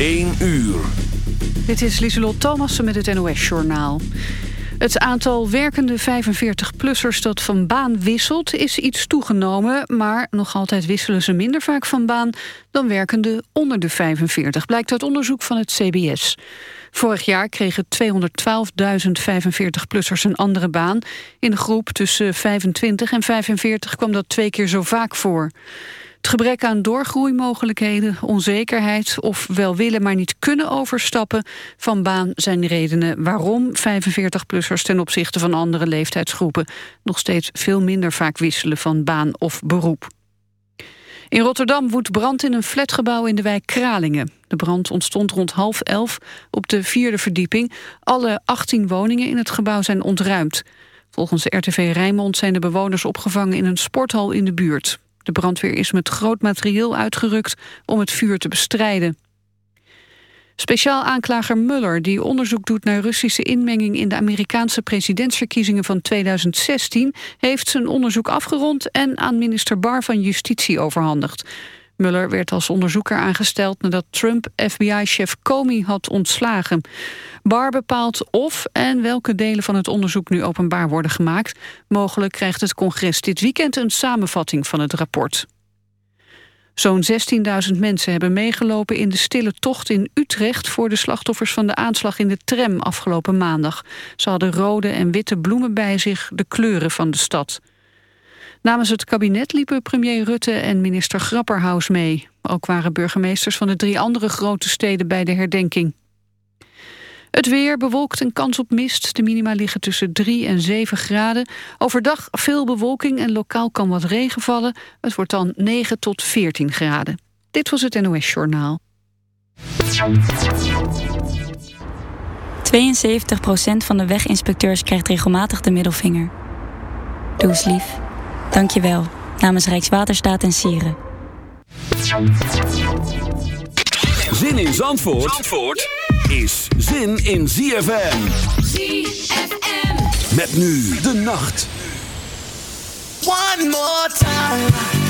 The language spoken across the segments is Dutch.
1 uur. Dit is Lieselot Thomassen met het NOS-journaal. Het aantal werkende 45-plussers dat van baan wisselt is iets toegenomen... maar nog altijd wisselen ze minder vaak van baan dan werkende onder de 45... blijkt uit onderzoek van het CBS. Vorig jaar kregen 212.000 45-plussers een andere baan. In de groep tussen 25 en 45 kwam dat twee keer zo vaak voor. Het gebrek aan doorgroeimogelijkheden, onzekerheid of wel willen maar niet kunnen overstappen van baan zijn redenen waarom 45-plussers ten opzichte van andere leeftijdsgroepen nog steeds veel minder vaak wisselen van baan of beroep. In Rotterdam woedt brand in een flatgebouw in de wijk Kralingen. De brand ontstond rond half elf op de vierde verdieping. Alle 18 woningen in het gebouw zijn ontruimd. Volgens RTV Rijnmond zijn de bewoners opgevangen in een sporthal in de buurt. De brandweer is met groot materieel uitgerukt om het vuur te bestrijden. Speciaal aanklager Muller, die onderzoek doet naar Russische inmenging in de Amerikaanse presidentsverkiezingen van 2016, heeft zijn onderzoek afgerond en aan minister Barr van Justitie overhandigd. Muller werd als onderzoeker aangesteld nadat Trump FBI-chef Comey had ontslagen. Barr bepaalt of en welke delen van het onderzoek nu openbaar worden gemaakt. Mogelijk krijgt het congres dit weekend een samenvatting van het rapport. Zo'n 16.000 mensen hebben meegelopen in de stille tocht in Utrecht... voor de slachtoffers van de aanslag in de tram afgelopen maandag. Ze hadden rode en witte bloemen bij zich, de kleuren van de stad. Namens het kabinet liepen premier Rutte en minister Grapperhaus mee. Ook waren burgemeesters van de drie andere grote steden bij de herdenking. Het weer bewolkt en kans op mist. De minima liggen tussen 3 en 7 graden. Overdag veel bewolking en lokaal kan wat regen vallen. Het wordt dan 9 tot 14 graden. Dit was het NOS Journaal. 72% van de weginspecteurs krijgt regelmatig de middelvinger. Doe eens lief. Dank je wel. Namens Rijkswaterstaat en Sieren. Zin in Zandvoort? Zandvoort? is zin in ZFM. ZFM. Met nu de nacht. One more time.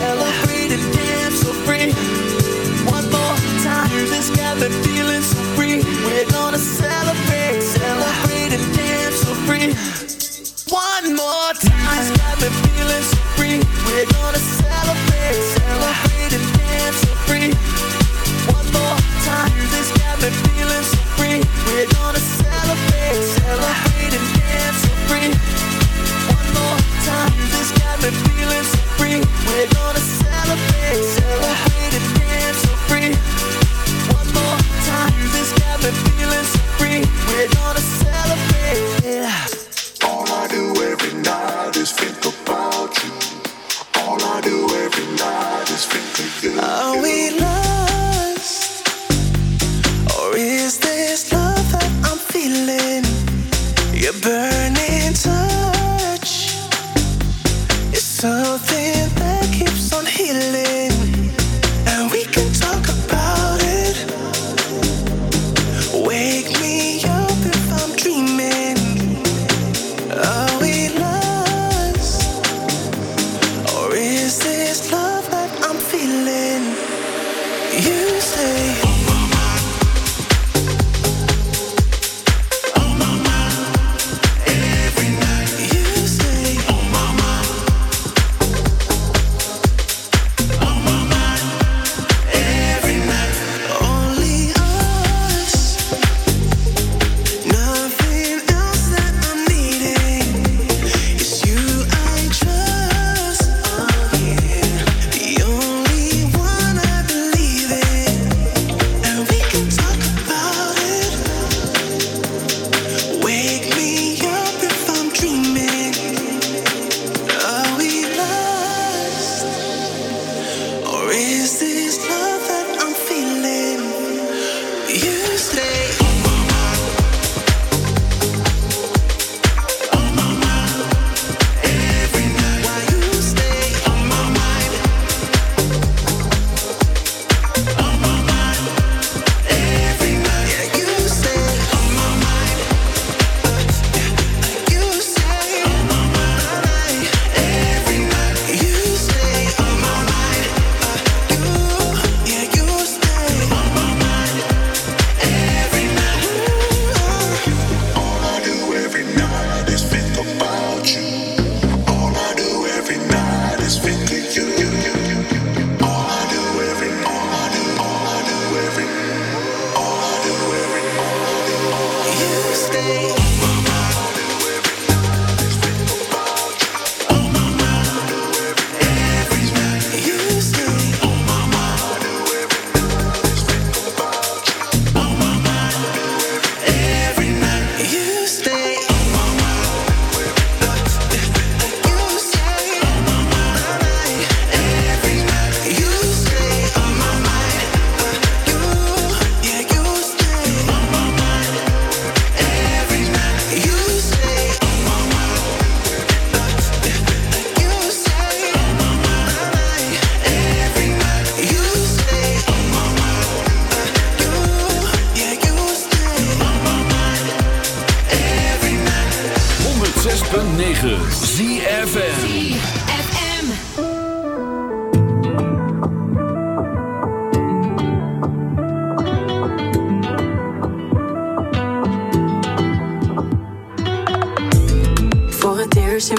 music's got me feeling so free. We're gonna celebrate, celebrate and dance so free. One more time. It's got me feeling so free. We're gonna celebrate.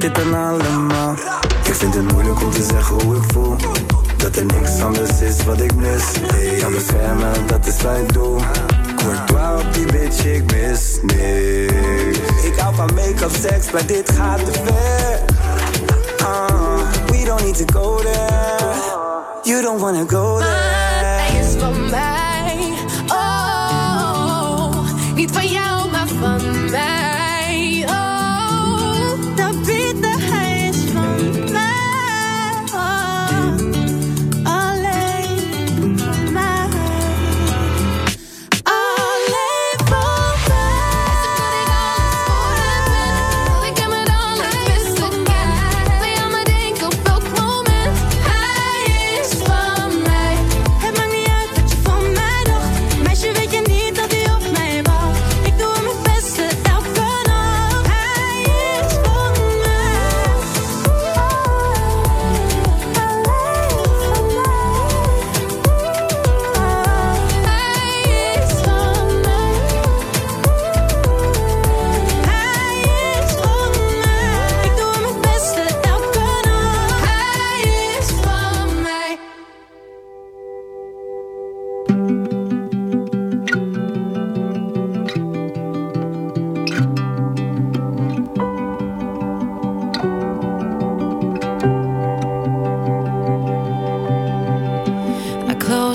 dit dan allemaal? Ik vind het moeilijk om te zeggen hoe ik voel. Dat er niks anders is wat ik mis. Hey, jou beschermen, dat is wat ik doe. Courtois op die bitch, ik mis niks. Ik hou van make-up, seks, maar dit gaat te ver. Uh, we don't need to go there. You don't wanna go there. Maar hij is. Oh, niet van jou.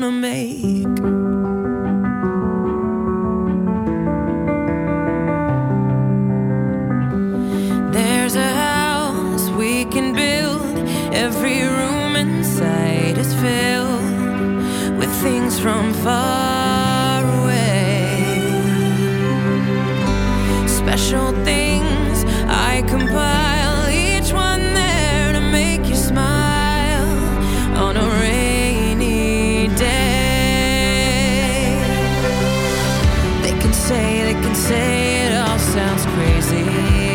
gonna make. say it all sounds crazy.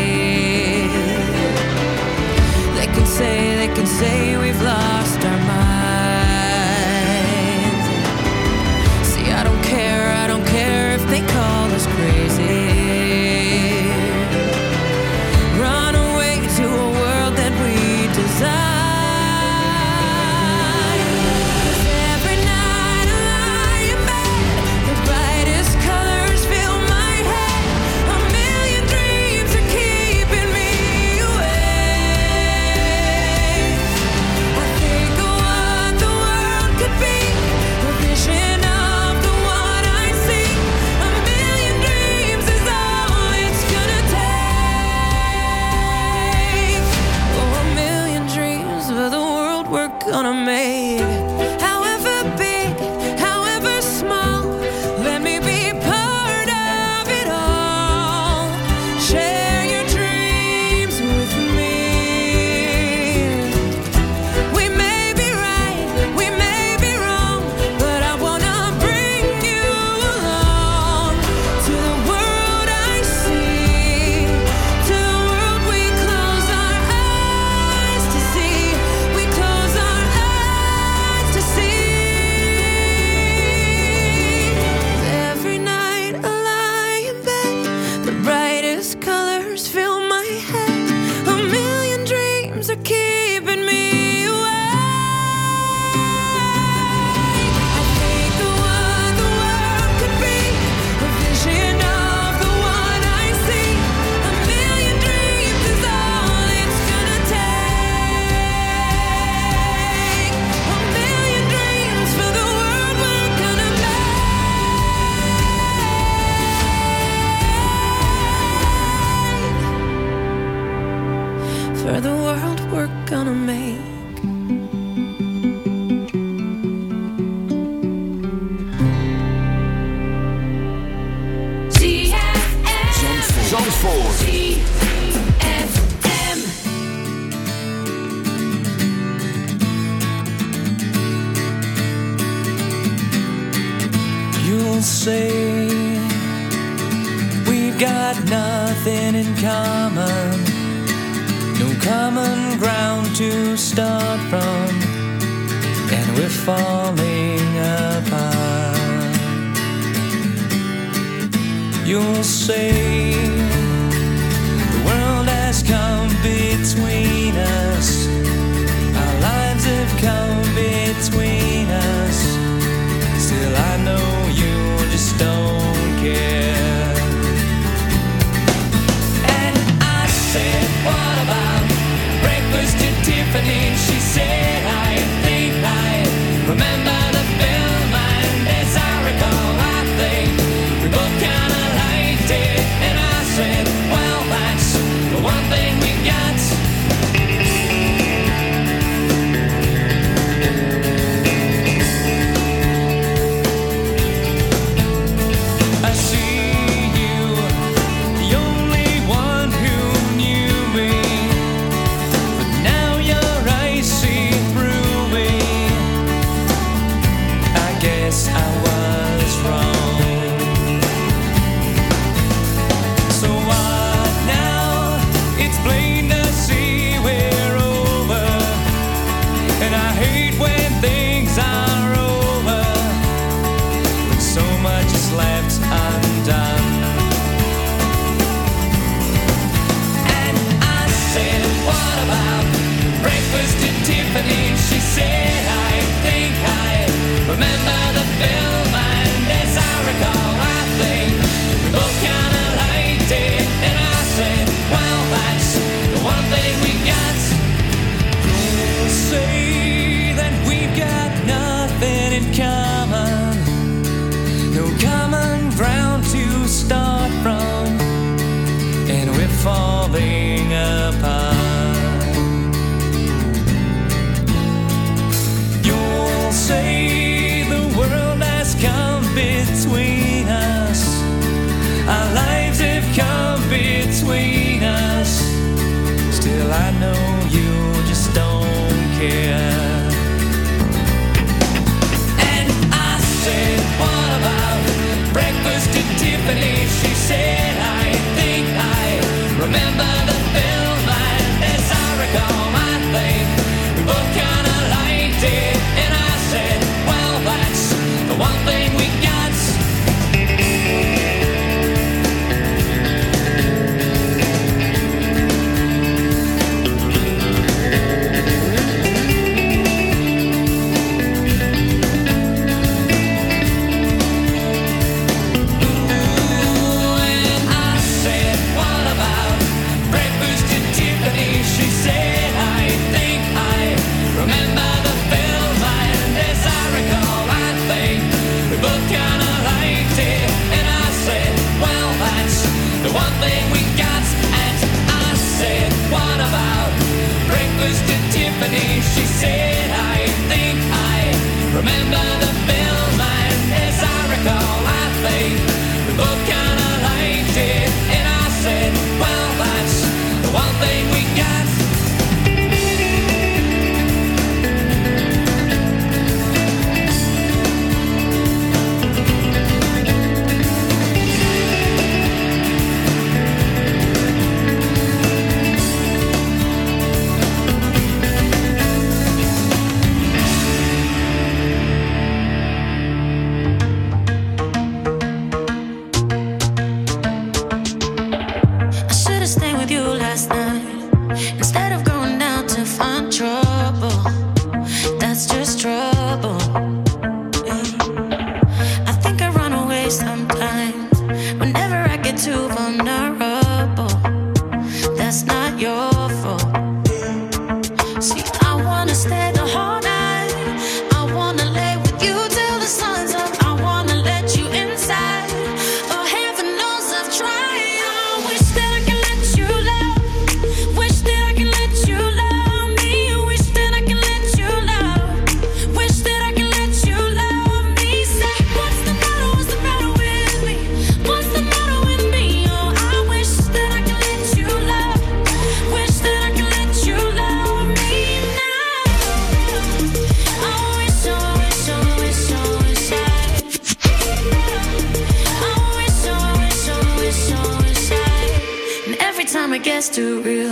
I gets too real.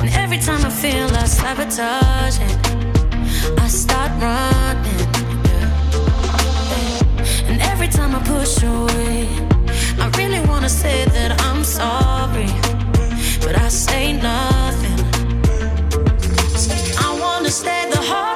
And every time I feel I sabotage it, I start running. And every time I push away, I really wanna say that I'm sorry, but I say nothing. I wanna stay the whole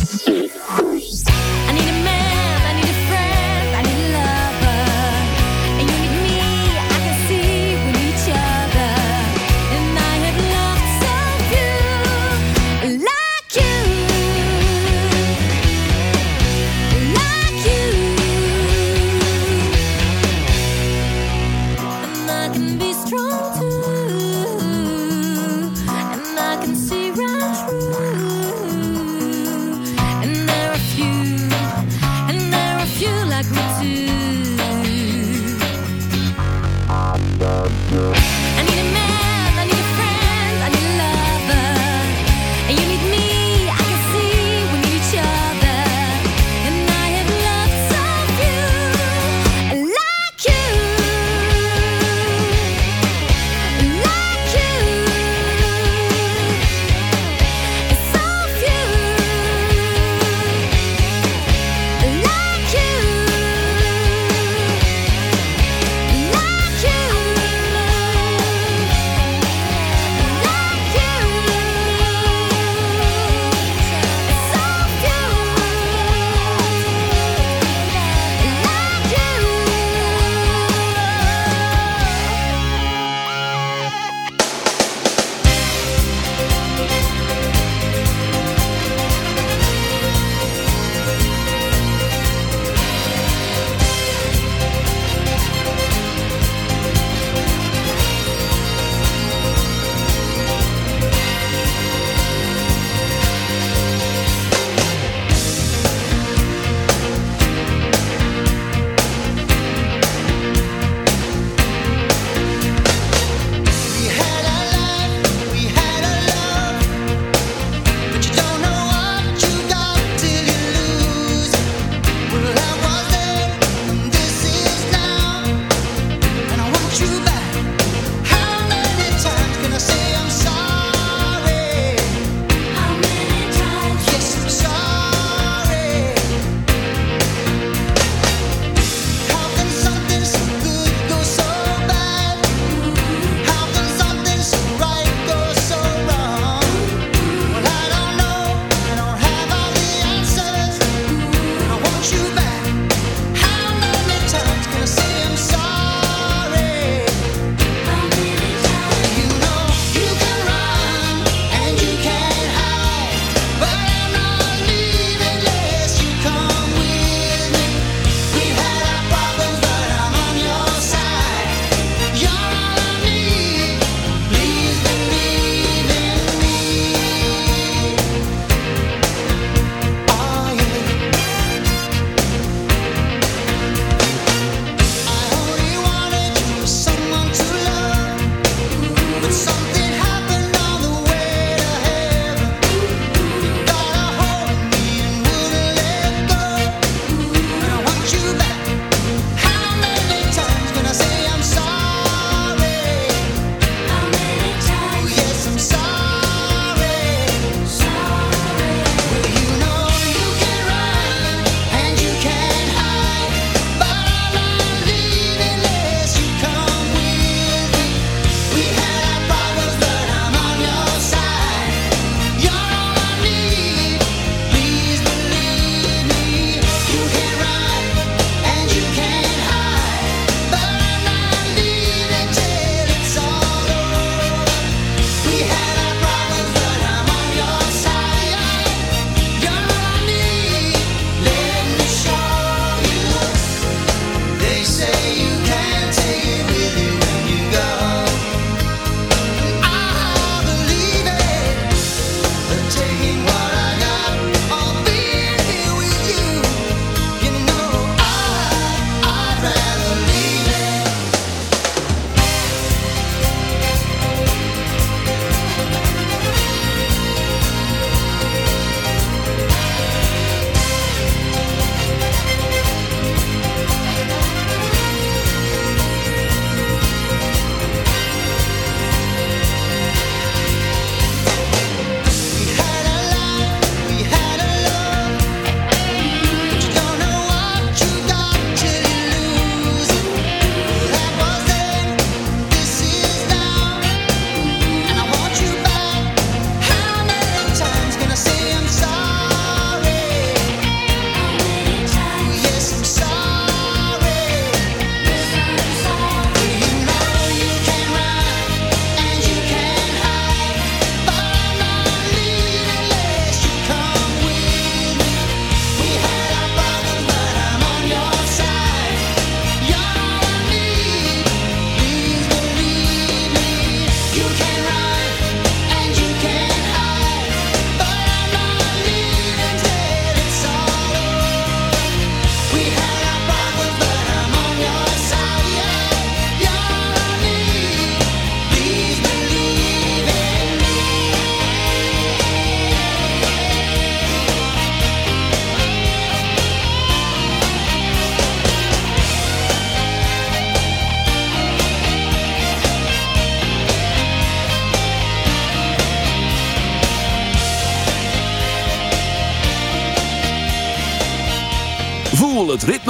yourself.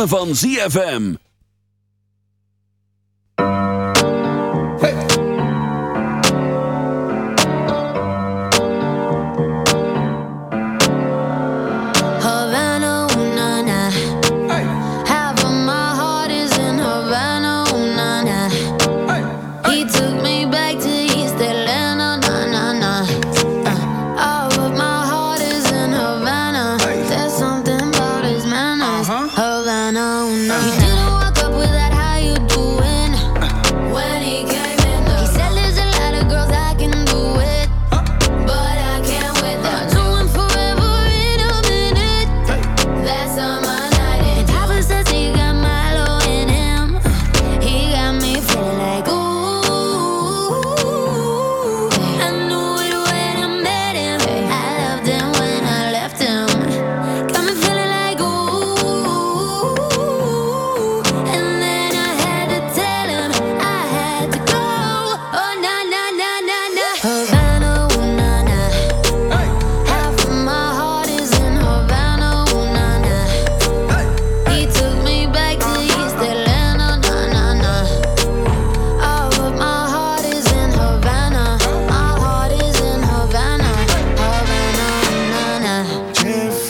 Van ZFM.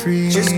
Just